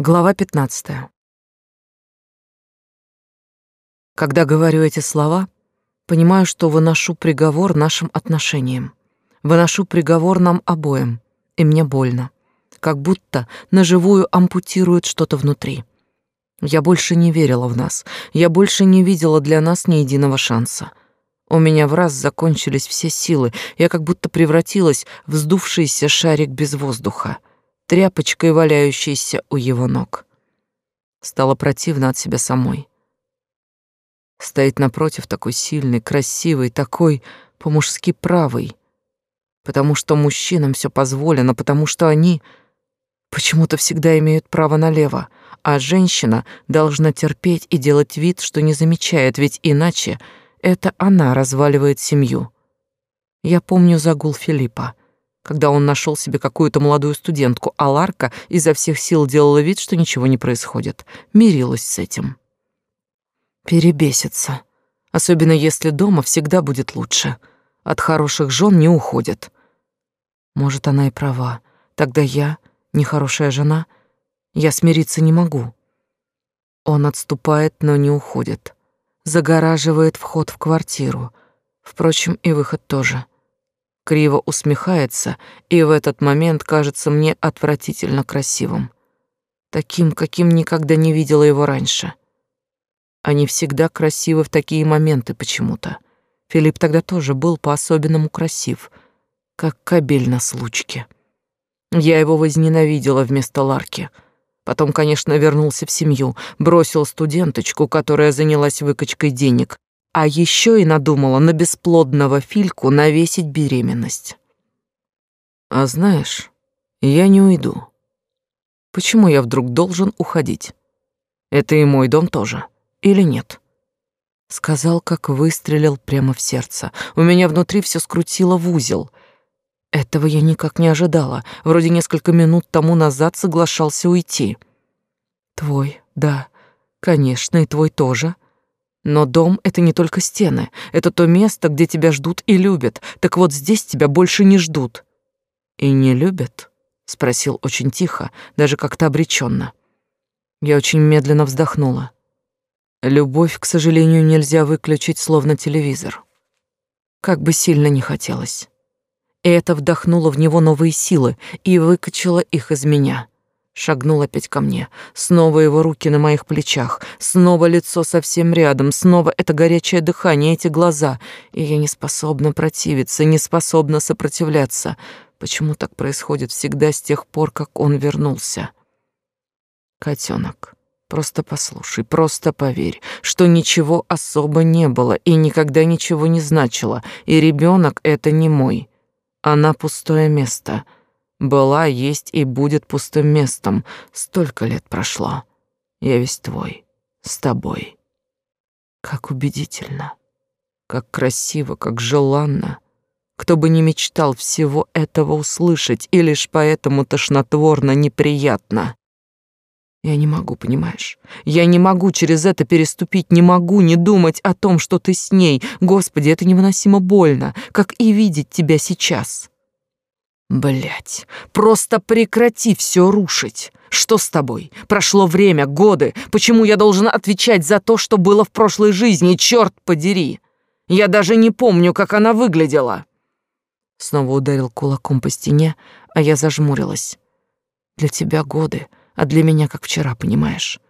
Глава 15. Когда говорю эти слова, понимаю, что выношу приговор нашим отношениям. Выношу приговор нам обоим, и мне больно. Как будто на живую ампутируют что-то внутри. Я больше не верила в нас. Я больше не видела для нас ни единого шанса. У меня в раз закончились все силы. Я как будто превратилась в сдувшийся шарик без воздуха тряпочкой, валяющейся у его ног. Стало противно от себя самой. Стоит напротив такой сильный, красивый, такой по-мужски правый. Потому что мужчинам все позволено, потому что они почему-то всегда имеют право налево, а женщина должна терпеть и делать вид, что не замечает, ведь иначе это она разваливает семью. Я помню загул Филиппа когда он нашел себе какую-то молодую студентку, а Ларка изо всех сил делала вид, что ничего не происходит. Мирилась с этим. Перебесится. Особенно если дома всегда будет лучше. От хороших жен не уходят. Может, она и права. Тогда я, нехорошая жена, я смириться не могу. Он отступает, но не уходит. Загораживает вход в квартиру. Впрочем, и выход тоже криво усмехается и в этот момент кажется мне отвратительно красивым. Таким, каким никогда не видела его раньше. Они всегда красивы в такие моменты почему-то. Филипп тогда тоже был по-особенному красив, как кабель на случке. Я его возненавидела вместо Ларки. Потом, конечно, вернулся в семью, бросил студенточку, которая занялась выкачкой денег, а еще и надумала на бесплодного Фильку навесить беременность. А знаешь, я не уйду. Почему я вдруг должен уходить? Это и мой дом тоже, или нет? Сказал, как выстрелил прямо в сердце. У меня внутри все скрутило в узел. Этого я никак не ожидала. Вроде несколько минут тому назад соглашался уйти. Твой, да, конечно, и твой тоже — но дом — это не только стены, это то место, где тебя ждут и любят. Так вот здесь тебя больше не ждут. И не любят? Спросил очень тихо, даже как-то обреченно. Я очень медленно вздохнула. Любовь, к сожалению, нельзя выключить словно телевизор. Как бы сильно не хотелось. И это вдохнуло в него новые силы и выкачало их из меня шагнул опять ко мне. Снова его руки на моих плечах, снова лицо совсем рядом, снова это горячее дыхание, эти глаза. И я не способна противиться, не способна сопротивляться. Почему так происходит всегда с тех пор, как он вернулся? Котенок, просто послушай, просто поверь, что ничего особо не было и никогда ничего не значило, и ребенок это не мой. Она пустое место — была, есть и будет пустым местом. Столько лет прошло. Я весь твой, с тобой. Как убедительно, как красиво, как желанно. Кто бы не мечтал всего этого услышать, и лишь поэтому тошнотворно неприятно. Я не могу, понимаешь? Я не могу через это переступить, не могу не думать о том, что ты с ней. Господи, это невыносимо больно, как и видеть тебя сейчас. Блять, просто прекрати все рушить. Что с тобой? Прошло время, годы. Почему я должен отвечать за то, что было в прошлой жизни? Черт подери! Я даже не помню, как она выглядела. Снова ударил кулаком по стене, а я зажмурилась. Для тебя годы, а для меня как вчера, понимаешь?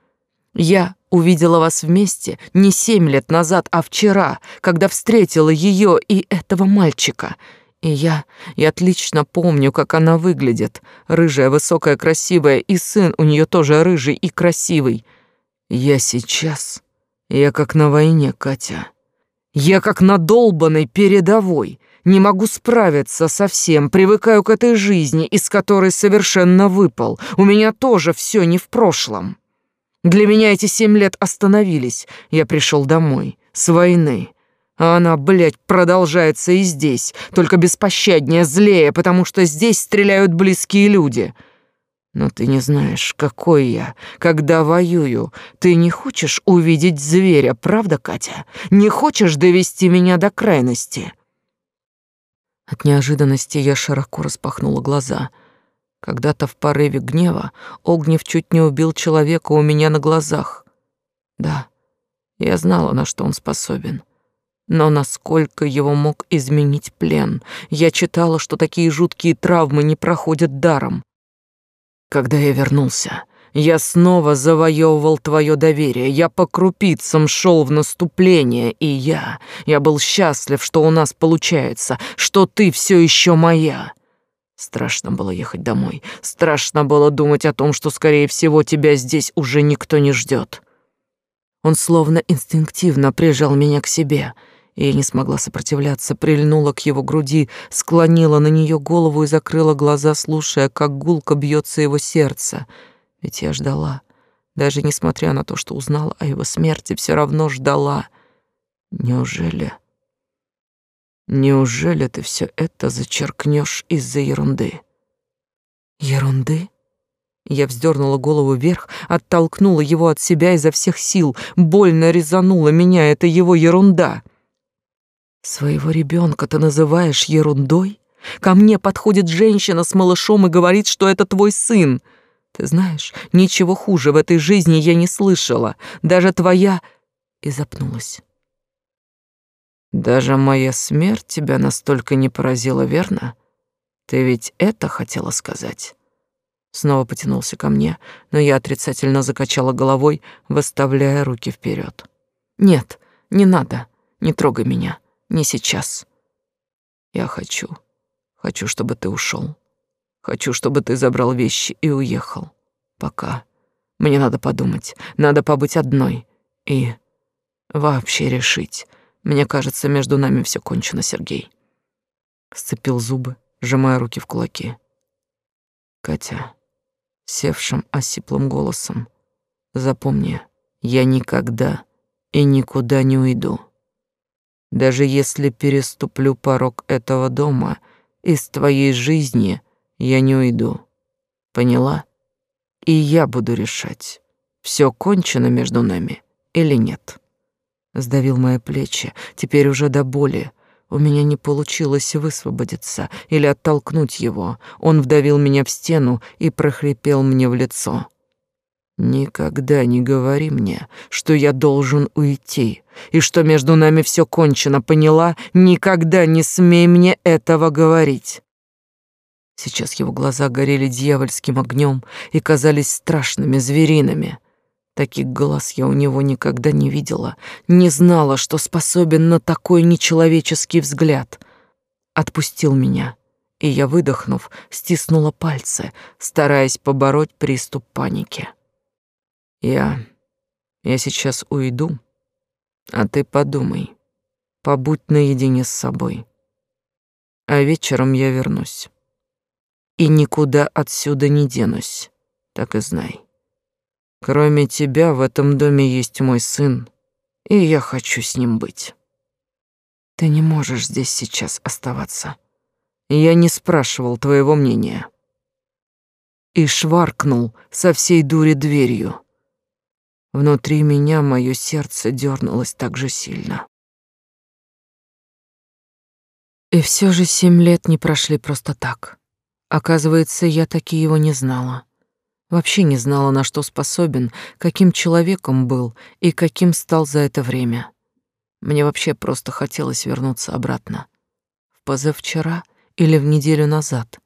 Я увидела вас вместе не семь лет назад, а вчера, когда встретила ее и этого мальчика — и я, я отлично помню, как она выглядит. Рыжая, высокая, красивая, и сын у нее тоже рыжий и красивый. Я сейчас, я как на войне, Катя. Я как на долбанной передовой. Не могу справиться совсем, привыкаю к этой жизни, из которой совершенно выпал. У меня тоже все не в прошлом. Для меня эти семь лет остановились. Я пришел домой, с войны. А она, блядь, продолжается и здесь, только беспощаднее, злее, потому что здесь стреляют близкие люди. Но ты не знаешь, какой я, когда воюю. Ты не хочешь увидеть зверя, правда, Катя? Не хочешь довести меня до крайности?» От неожиданности я широко распахнула глаза. Когда-то в порыве гнева Огнев чуть не убил человека у меня на глазах. Да, я знала, на что он способен. Но насколько его мог изменить плен? Я читала, что такие жуткие травмы не проходят даром. Когда я вернулся, я снова завоевывал твое доверие, я по крупицам шел в наступление, и я, я был счастлив, что у нас получается, что ты все еще моя. Страшно было ехать домой, страшно было думать о том, что, скорее всего, тебя здесь уже никто не ждет. Он словно инстинктивно прижал меня к себе, я не смогла сопротивляться, прильнула к его груди, склонила на нее голову и закрыла глаза, слушая, как гулко бьется его сердце — ведь я ждала, даже несмотря на то, что узнала о его смерти, все равно ждала. Неужели... Неужели ты все это зачеркнешь из-за ерунды? Ерунды? Я вздернула голову вверх, оттолкнула его от себя изо всех сил, больно резанула меня это его ерунда. Своего ребенка ты называешь ерундой? Ко мне подходит женщина с малышом и говорит, что это твой сын — ты знаешь, ничего хуже в этой жизни я не слышала. Даже твоя...» И запнулась. «Даже моя смерть тебя настолько не поразила, верно? Ты ведь это хотела сказать?» Снова потянулся ко мне, но я отрицательно закачала головой, выставляя руки вперед. «Нет, не надо, не трогай меня, не сейчас. Я хочу, хочу, чтобы ты ушел. Хочу, чтобы ты забрал вещи и уехал. Пока. Мне надо подумать, надо побыть одной и вообще решить. Мне кажется, между нами все кончено, Сергей. Сцепил зубы, сжимая руки в кулаки. Катя, севшим осиплым голосом, запомни, я никогда и никуда не уйду. Даже если переступлю порог этого дома, из твоей жизни я не уйду. Поняла? И я буду решать, все кончено между нами или нет. Сдавил мои плечи, теперь уже до боли. У меня не получилось высвободиться или оттолкнуть его. Он вдавил меня в стену и прохрипел мне в лицо. Никогда не говори мне, что я должен уйти и что между нами все кончено, поняла? Никогда не смей мне этого говорить. Сейчас его глаза горели дьявольским огнем и казались страшными, звериными. Таких глаз я у него никогда не видела, не знала, что способен на такой нечеловеческий взгляд. Отпустил меня, и я, выдохнув, стиснула пальцы, стараясь побороть приступ паники. Я... я сейчас уйду, а ты подумай, побудь наедине с собой. А вечером я вернусь и никуда отсюда не денусь, так и знай. Кроме тебя в этом доме есть мой сын, и я хочу с ним быть. Ты не можешь здесь сейчас оставаться. Я не спрашивал твоего мнения. И шваркнул со всей дури дверью. Внутри меня мое сердце дернулось так же сильно. И все же семь лет не прошли просто так. Оказывается, я таки его не знала. Вообще не знала, на что способен, каким человеком был и каким стал за это время. Мне вообще просто хотелось вернуться обратно. В позавчера или в неделю назад,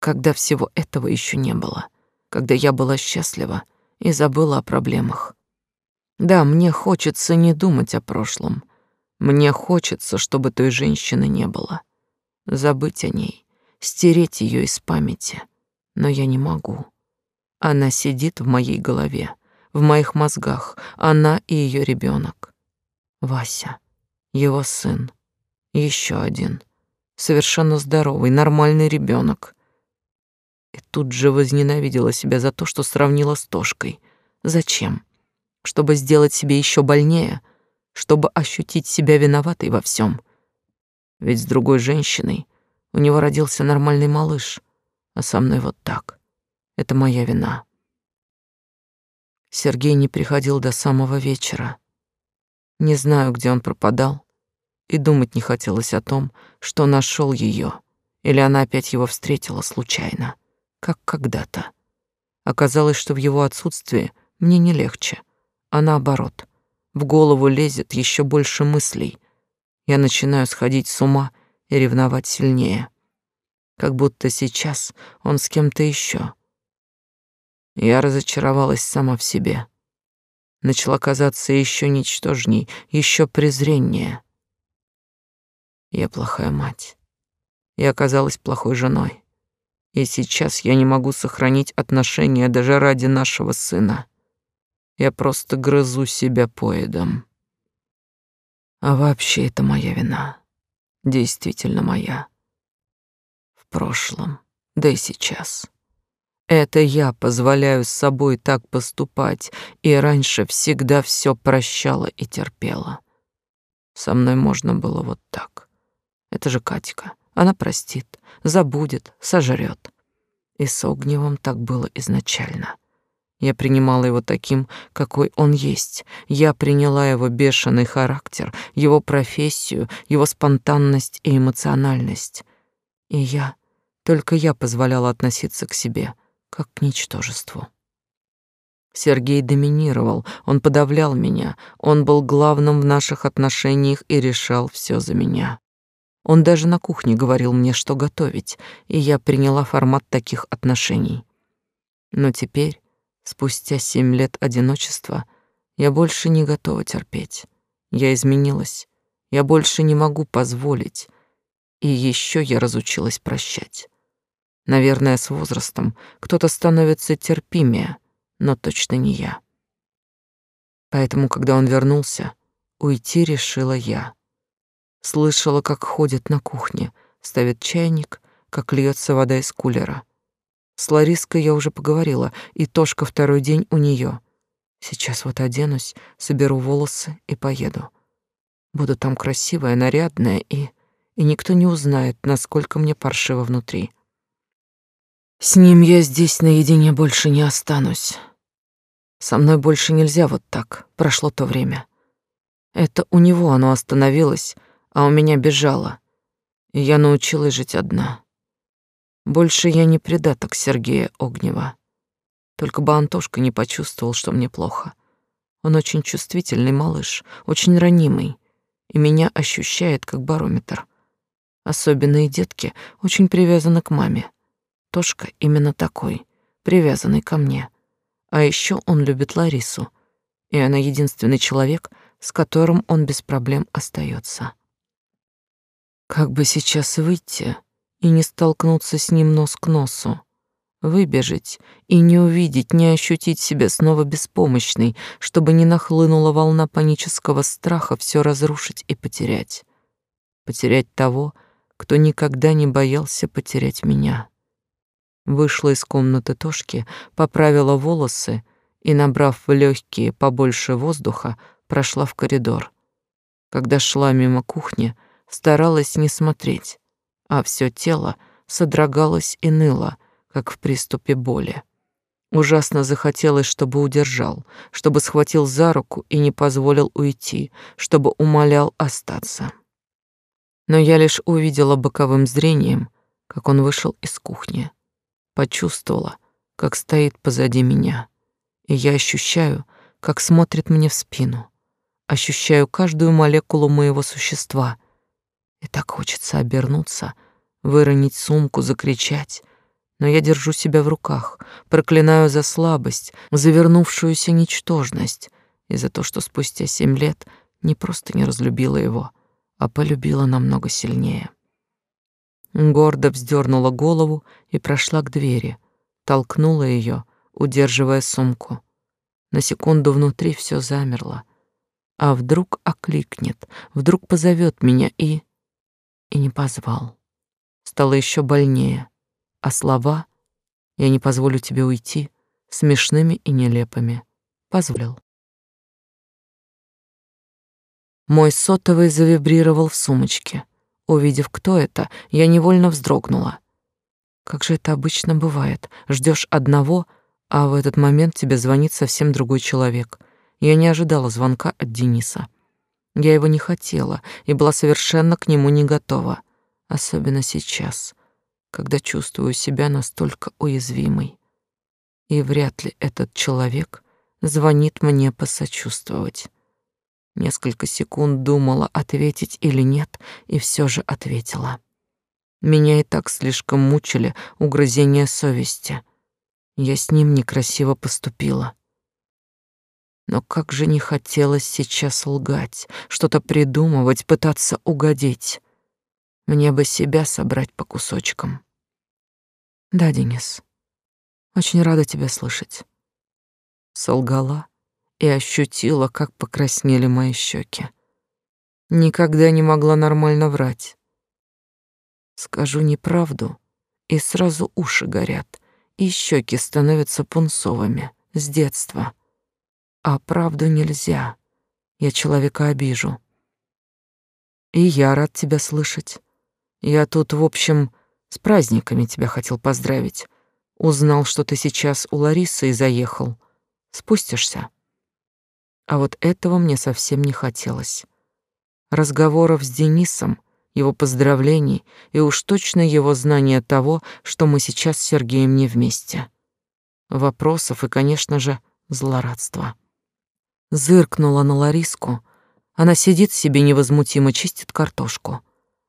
когда всего этого еще не было, когда я была счастлива и забыла о проблемах. Да, мне хочется не думать о прошлом. Мне хочется, чтобы той женщины не было. Забыть о ней стереть ее из памяти, но я не могу. Она сидит в моей голове, в моих мозгах, она и ее ребенок. Вася, его сын, еще один, совершенно здоровый, нормальный ребенок. И тут же возненавидела себя за то, что сравнила с Тошкой. Зачем? Чтобы сделать себе еще больнее, чтобы ощутить себя виноватой во всем. Ведь с другой женщиной у него родился нормальный малыш, а со мной вот так. Это моя вина. Сергей не приходил до самого вечера. Не знаю, где он пропадал, и думать не хотелось о том, что нашел ее, или она опять его встретила случайно. Как когда-то. Оказалось, что в его отсутствии мне не легче, а наоборот. В голову лезет еще больше мыслей. Я начинаю сходить с ума и ревновать сильнее. Как будто сейчас он с кем-то еще. Я разочаровалась сама в себе. Начала казаться еще ничтожней, еще презреннее. Я плохая мать. Я оказалась плохой женой. И сейчас я не могу сохранить отношения даже ради нашего сына. Я просто грызу себя поедом. А вообще это моя вина. Действительно моя. В прошлом, да и сейчас. Это я позволяю с собой так поступать, и раньше всегда все прощала и терпела. Со мной можно было вот так. Это же Катька. Она простит, забудет, сожрет. И с Огневым так было изначально. Я принимала его таким, какой он есть. Я приняла его бешеный характер, его профессию, его спонтанность и эмоциональность. И я, только я позволяла относиться к себе, как к ничтожеству. Сергей доминировал, он подавлял меня, он был главным в наших отношениях и решал все за меня. Он даже на кухне говорил мне, что готовить, и я приняла формат таких отношений. Но теперь Спустя семь лет одиночества я больше не готова терпеть. Я изменилась. Я больше не могу позволить. И еще я разучилась прощать. Наверное, с возрастом кто-то становится терпимее, но точно не я. Поэтому, когда он вернулся, уйти решила я. Слышала, как ходит на кухне, ставит чайник, как льется вода из кулера. С Лариской я уже поговорила, и Тошка второй день у нее. Сейчас вот оденусь, соберу волосы и поеду. Буду там красивая, нарядная, и... И никто не узнает, насколько мне паршиво внутри. С ним я здесь наедине больше не останусь. Со мной больше нельзя вот так, прошло то время. Это у него оно остановилось, а у меня бежало. И я научилась жить одна. Больше я не предаток Сергея Огнева. Только бы Антошка не почувствовал, что мне плохо. Он очень чувствительный малыш, очень ранимый, и меня ощущает как барометр. Особенные детки очень привязаны к маме. Тошка именно такой, привязанный ко мне. А еще он любит Ларису, и она единственный человек, с которым он без проблем остается. Как бы сейчас выйти и не столкнуться с ним нос к носу. Выбежать и не увидеть, не ощутить себя снова беспомощной, чтобы не нахлынула волна панического страха все разрушить и потерять. Потерять того, кто никогда не боялся потерять меня. Вышла из комнаты Тошки, поправила волосы и, набрав в легкие побольше воздуха, прошла в коридор. Когда шла мимо кухни, старалась не смотреть, а все тело содрогалось и ныло, как в приступе боли. Ужасно захотелось, чтобы удержал, чтобы схватил за руку и не позволил уйти, чтобы умолял остаться. Но я лишь увидела боковым зрением, как он вышел из кухни. Почувствовала, как стоит позади меня. И я ощущаю, как смотрит мне в спину. Ощущаю каждую молекулу моего существа — и так хочется обернуться, выронить сумку, закричать. Но я держу себя в руках, проклинаю за слабость, завернувшуюся ничтожность и за то, что спустя семь лет не просто не разлюбила его, а полюбила намного сильнее. Гордо вздернула голову и прошла к двери, толкнула ее, удерживая сумку. На секунду внутри все замерло. А вдруг окликнет, вдруг позовет меня и и не позвал. Стало еще больнее, а слова «я не позволю тебе уйти» смешными и нелепыми. Позволил. Мой сотовый завибрировал в сумочке. Увидев, кто это, я невольно вздрогнула. Как же это обычно бывает. Ждешь одного, а в этот момент тебе звонит совсем другой человек. Я не ожидала звонка от Дениса. Я его не хотела и была совершенно к нему не готова, особенно сейчас, когда чувствую себя настолько уязвимой. И вряд ли этот человек звонит мне посочувствовать. Несколько секунд думала, ответить или нет, и все же ответила. Меня и так слишком мучили угрызения совести. Я с ним некрасиво поступила. Но как же не хотелось сейчас лгать, что-то придумывать, пытаться угодить. Мне бы себя собрать по кусочкам. Да, Денис, очень рада тебя слышать. Солгала и ощутила, как покраснели мои щеки. Никогда не могла нормально врать. Скажу неправду, и сразу уши горят, и щеки становятся пунцовыми с детства. А правду нельзя, я человека обижу. И я рад тебя слышать. Я тут, в общем, с праздниками тебя хотел поздравить. Узнал, что ты сейчас у Ларисы и заехал. Спустишься? А вот этого мне совсем не хотелось. Разговоров с Денисом, его поздравлений и уж точно его знания того, что мы сейчас с Сергеем не вместе. Вопросов и, конечно же, злорадства. Зыркнула на Лариску. Она сидит себе невозмутимо, чистит картошку.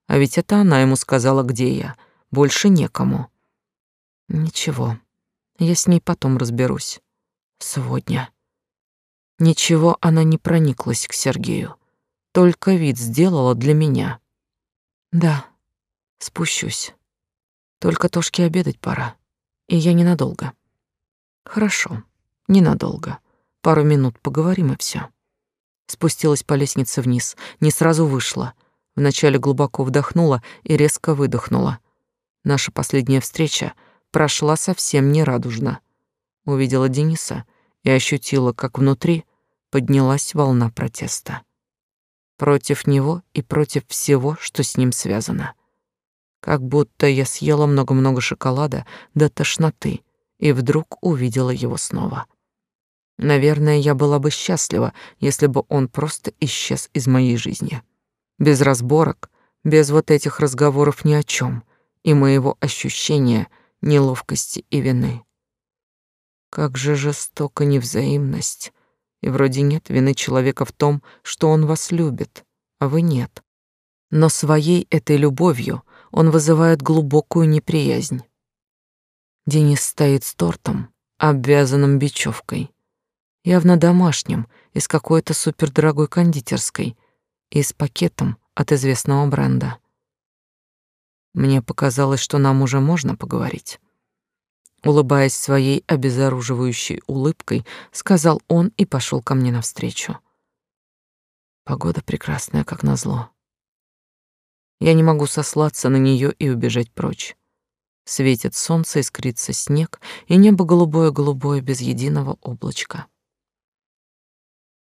А ведь это она ему сказала, где я. Больше некому. Ничего, я с ней потом разберусь. Сегодня. Ничего она не прониклась к Сергею. Только вид сделала для меня. Да, спущусь. Только Тошке обедать пора. И я ненадолго. Хорошо, ненадолго. Пару минут поговорим и все. Спустилась по лестнице вниз, не сразу вышла — Вначале глубоко вдохнула и резко выдохнула. Наша последняя встреча прошла совсем не радужно. Увидела Дениса и ощутила, как внутри поднялась волна протеста. Против него и против всего, что с ним связано. Как будто я съела много-много шоколада до тошноты и вдруг увидела его снова. Наверное, я была бы счастлива, если бы он просто исчез из моей жизни без разборок, без вот этих разговоров ни о чем и моего ощущения неловкости и вины. Как же жестока невзаимность. И вроде нет вины человека в том, что он вас любит, а вы нет. Но своей этой любовью он вызывает глубокую неприязнь. Денис стоит с тортом, обвязанным бечевкой, явно домашним, из какой-то супердорогой кондитерской — и с пакетом от известного бренда. Мне показалось, что нам уже можно поговорить. Улыбаясь своей обезоруживающей улыбкой, сказал он и пошел ко мне навстречу. Погода прекрасная, как назло. Я не могу сослаться на нее и убежать прочь. Светит солнце, искрится снег, и небо голубое-голубое без единого облачка.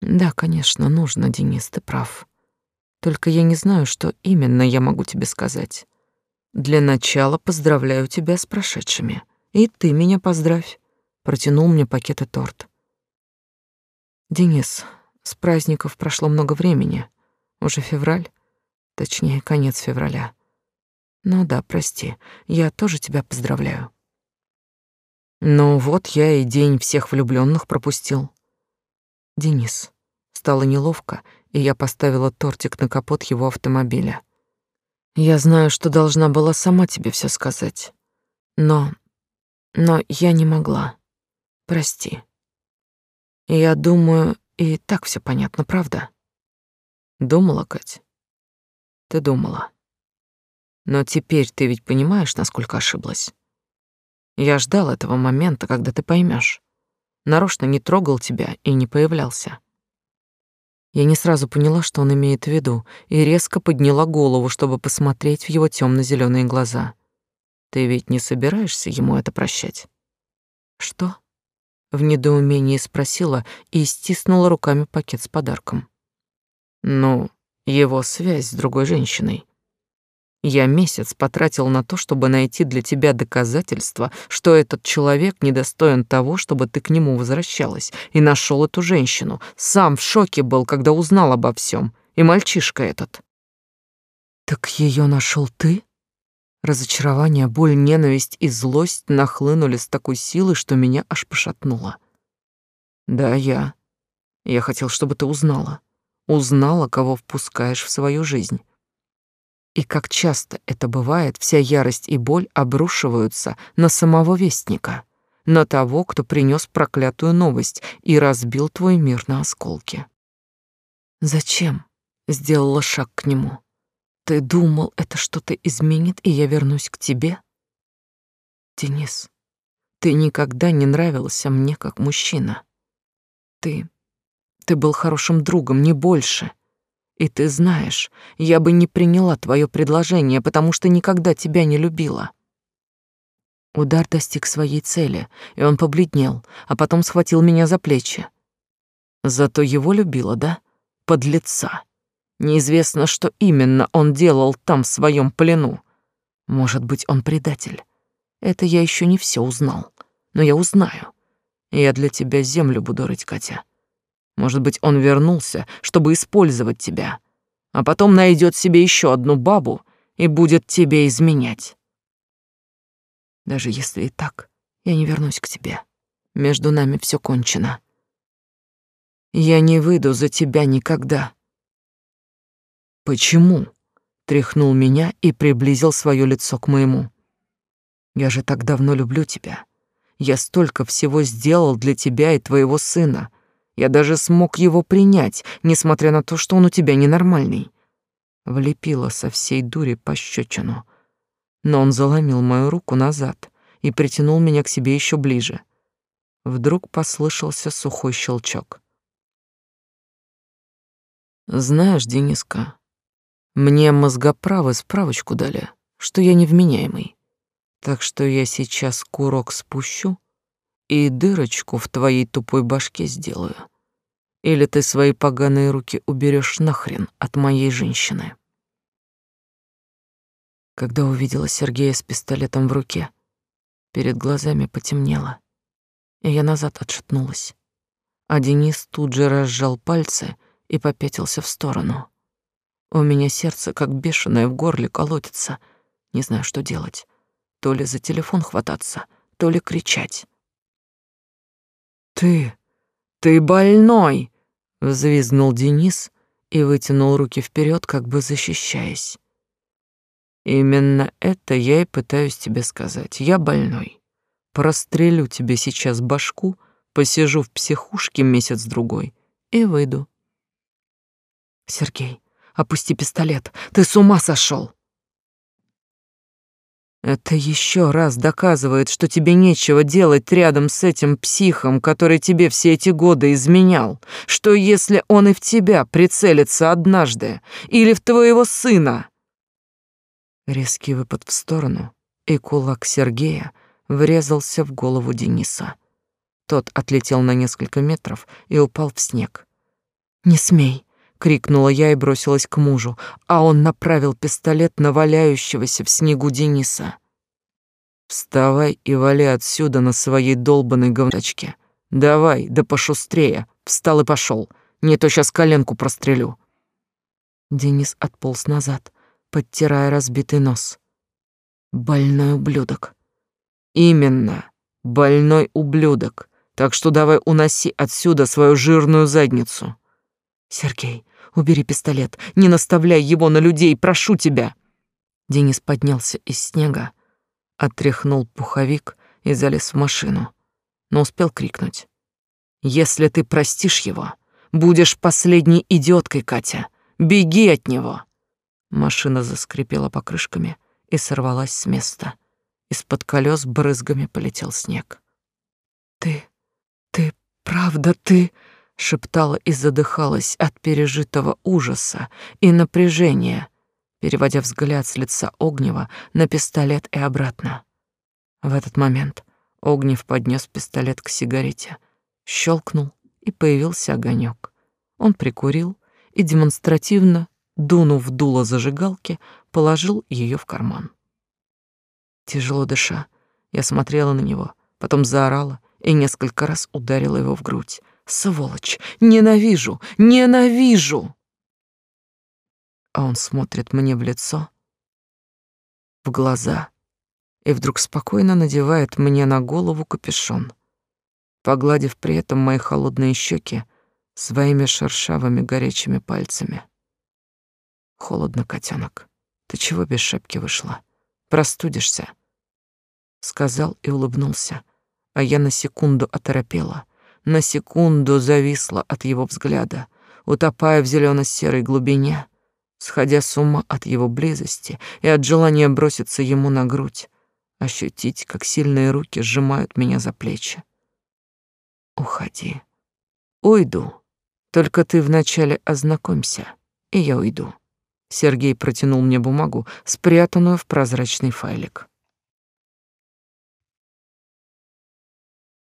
Да, конечно, нужно, Денис, ты прав. Только я не знаю, что именно я могу тебе сказать. Для начала поздравляю тебя с прошедшими. И ты меня поздравь. Протянул мне пакет и торт. Денис, с праздников прошло много времени. Уже февраль, точнее, конец февраля. Ну да, прости, я тоже тебя поздравляю. Ну вот я и день всех влюбленных пропустил. Денис, стало неловко, и я поставила тортик на капот его автомобиля. Я знаю, что должна была сама тебе все сказать. Но... но я не могла. Прости. Я думаю, и так все понятно, правда? Думала, Кать? Ты думала. Но теперь ты ведь понимаешь, насколько ошиблась. Я ждал этого момента, когда ты поймешь. Нарочно не трогал тебя и не появлялся. Я не сразу поняла, что он имеет в виду, и резко подняла голову, чтобы посмотреть в его темно зеленые глаза. Ты ведь не собираешься ему это прощать? Что? В недоумении спросила и стиснула руками пакет с подарком. Ну, его связь с другой женщиной. Я месяц потратил на то, чтобы найти для тебя доказательства, что этот человек недостоин того, чтобы ты к нему возвращалась, и нашел эту женщину. Сам в шоке был, когда узнал обо всем. И мальчишка этот. Так ее нашел ты? Разочарование, боль, ненависть и злость нахлынули с такой силой, что меня аж пошатнуло. Да, я. Я хотел, чтобы ты узнала. Узнала, кого впускаешь в свою жизнь. И как часто это бывает, вся ярость и боль обрушиваются на самого вестника, на того, кто принес проклятую новость и разбил твой мир на осколки. Зачем? Сделала шаг к нему. Ты думал, это что-то изменит, и я вернусь к тебе? Денис, ты никогда не нравился мне как мужчина. Ты... ты был хорошим другом, не больше. И ты знаешь, я бы не приняла твое предложение, потому что никогда тебя не любила. Удар достиг своей цели, и он побледнел, а потом схватил меня за плечи. Зато его любила, да? Подлеца. Неизвестно, что именно он делал там в своем плену. Может быть, он предатель. Это я еще не все узнал, но я узнаю. Я для тебя землю буду рыть, Катя. Может быть, он вернулся, чтобы использовать тебя, а потом найдет себе еще одну бабу и будет тебе изменять. Даже если и так, я не вернусь к тебе. Между нами все кончено. Я не выйду за тебя никогда. Почему? Тряхнул меня и приблизил свое лицо к моему. Я же так давно люблю тебя. Я столько всего сделал для тебя и твоего сына. Я даже смог его принять, несмотря на то, что он у тебя ненормальный. Влепила со всей дури пощечину. Но он заломил мою руку назад и притянул меня к себе еще ближе. Вдруг послышался сухой щелчок. Знаешь, Дениска, мне мозгоправы справочку дали, что я невменяемый. Так что я сейчас курок спущу и дырочку в твоей тупой башке сделаю. Или ты свои поганые руки уберешь нахрен от моей женщины. Когда увидела Сергея с пистолетом в руке, перед глазами потемнело, и я назад отшатнулась. А Денис тут же разжал пальцы и попятился в сторону. У меня сердце, как бешеное, в горле колотится. Не знаю, что делать. То ли за телефон хвататься, то ли кричать. «Ты... ты больной!» — взвизгнул Денис и вытянул руки вперед, как бы защищаясь. «Именно это я и пытаюсь тебе сказать. Я больной. Прострелю тебе сейчас башку, посижу в психушке месяц-другой и выйду». «Сергей, Опусти пистолет. Ты с ума сошел. Это еще раз доказывает, что тебе нечего делать рядом с этим психом, который тебе все эти годы изменял. Что если он и в тебя прицелится однажды, или в твоего сына? Резкий выпад в сторону, и кулак Сергея врезался в голову Дениса. Тот отлетел на несколько метров и упал в снег. «Не смей! Крикнула я и бросилась к мужу, а он направил пистолет на валяющегося в снегу Дениса. Вставай и вали отсюда на своей долбанной говночке. Давай, да пошустрее. Встал и пошел. Не то сейчас коленку прострелю. Денис отполз назад, подтирая разбитый нос. Больной ублюдок. Именно, больной ублюдок. Так что давай уноси отсюда свою жирную задницу. Сергей, Убери пистолет, не наставляй его на людей, прошу тебя. Денис поднялся из снега, отряхнул пуховик и залез в машину, но успел крикнуть: "Если ты простишь его, будешь последней идиоткой, Катя. Беги от него". Машина заскрипела покрышками и сорвалась с места. Из-под колес брызгами полетел снег. Ты, ты, правда, ты шептала и задыхалась от пережитого ужаса и напряжения, переводя взгляд с лица Огнева на пистолет и обратно. В этот момент Огнев поднес пистолет к сигарете, щелкнул, и появился огонек. Он прикурил и демонстративно, дунув дуло зажигалки, положил ее в карман. Тяжело дыша, я смотрела на него, потом заорала и несколько раз ударила его в грудь. Сволочь! Ненавижу! Ненавижу!» А он смотрит мне в лицо, в глаза и вдруг спокойно надевает мне на голову капюшон, погладив при этом мои холодные щеки своими шершавыми горячими пальцами. Холодно, котенок. Ты чего без шапки вышла? Простудишься, сказал и улыбнулся, а я на секунду оторопела, на секунду зависла от его взгляда, утопая в зелено серой глубине, сходя с ума от его близости и от желания броситься ему на грудь, ощутить, как сильные руки сжимают меня за плечи. Уходи. Уйду. Только ты вначале ознакомься, и я уйду. Сергей протянул мне бумагу, спрятанную в прозрачный файлик.